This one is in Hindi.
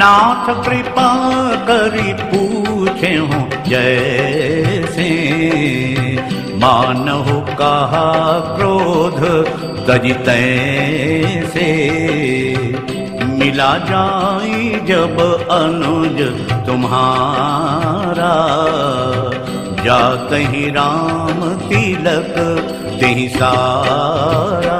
नाथ कृपा करी पूछे हूँ जैसे मानहु कहा क्रोध तजितै से मिला जाई जब अनुज तुम्हारा कहीं राम तिलक तिहि सारा